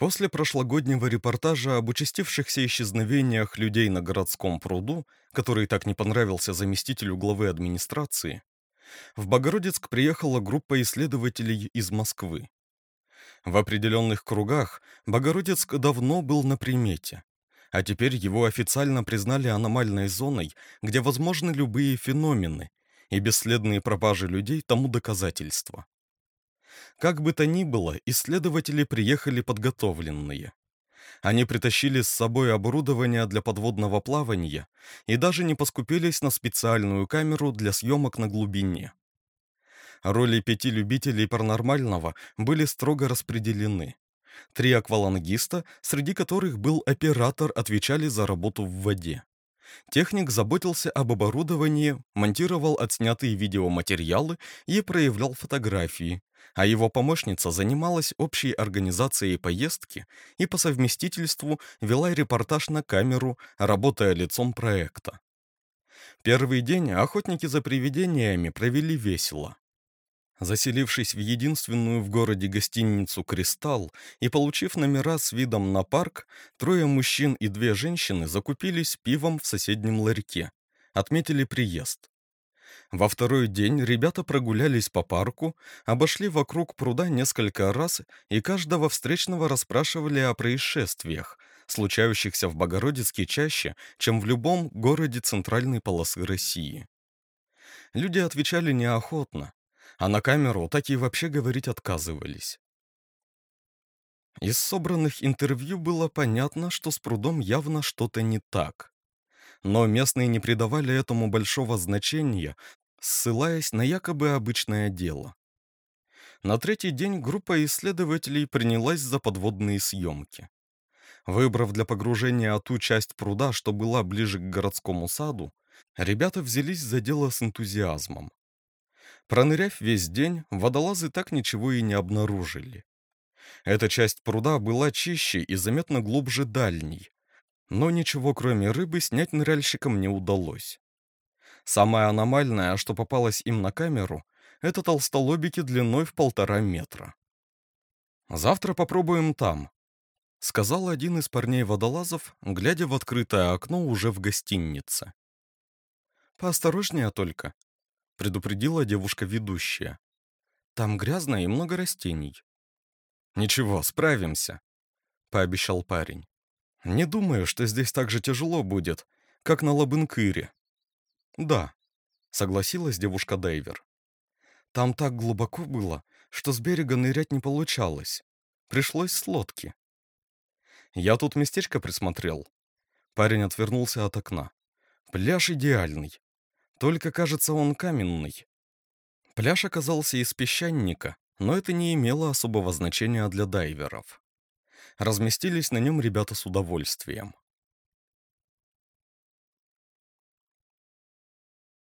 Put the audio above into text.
После прошлогоднего репортажа об участившихся исчезновениях людей на городском пруду, который так не понравился заместителю главы администрации, в Богородицк приехала группа исследователей из Москвы. В определенных кругах Богородицк давно был на примете, а теперь его официально признали аномальной зоной, где возможны любые феномены, и бесследные пропажи людей тому доказательство. Как бы то ни было, исследователи приехали подготовленные. Они притащили с собой оборудование для подводного плавания и даже не поскупились на специальную камеру для съемок на глубине. Роли пяти любителей паранормального были строго распределены. Три аквалангиста, среди которых был оператор, отвечали за работу в воде. Техник заботился об оборудовании, монтировал отснятые видеоматериалы и проявлял фотографии, а его помощница занималась общей организацией поездки и по совместительству вела репортаж на камеру, работая лицом проекта. Первый день охотники за привидениями провели весело. Заселившись в единственную в городе гостиницу «Кристалл» и получив номера с видом на парк, трое мужчин и две женщины закупились пивом в соседнем ларьке. Отметили приезд. Во второй день ребята прогулялись по парку, обошли вокруг пруда несколько раз и каждого встречного расспрашивали о происшествиях, случающихся в Богородицке чаще, чем в любом городе центральной полосы России. Люди отвечали неохотно, а на камеру так и вообще говорить отказывались. Из собранных интервью было понятно, что с прудом явно что-то не так. Но местные не придавали этому большого значения, ссылаясь на якобы обычное дело. На третий день группа исследователей принялась за подводные съемки. Выбрав для погружения ту часть пруда, что была ближе к городскому саду, ребята взялись за дело с энтузиазмом. Проныряв весь день, водолазы так ничего и не обнаружили. Эта часть пруда была чище и заметно глубже дальней, но ничего кроме рыбы снять ныряльщикам не удалось. Самое аномальное, что попалось им на камеру, это толстолобики длиной в полтора метра. «Завтра попробуем там», — сказал один из парней-водолазов, глядя в открытое окно уже в гостинице. «Поосторожнее только», предупредила девушка-ведущая. «Там грязно и много растений». «Ничего, справимся», — пообещал парень. «Не думаю, что здесь так же тяжело будет, как на Лабынкыре». «Да», — согласилась девушка-дайвер. «Там так глубоко было, что с берега нырять не получалось. Пришлось с лодки». «Я тут местечко присмотрел». Парень отвернулся от окна. «Пляж идеальный. Только, кажется, он каменный. Пляж оказался из песчаника, но это не имело особого значения для дайверов. Разместились на нем ребята с удовольствием.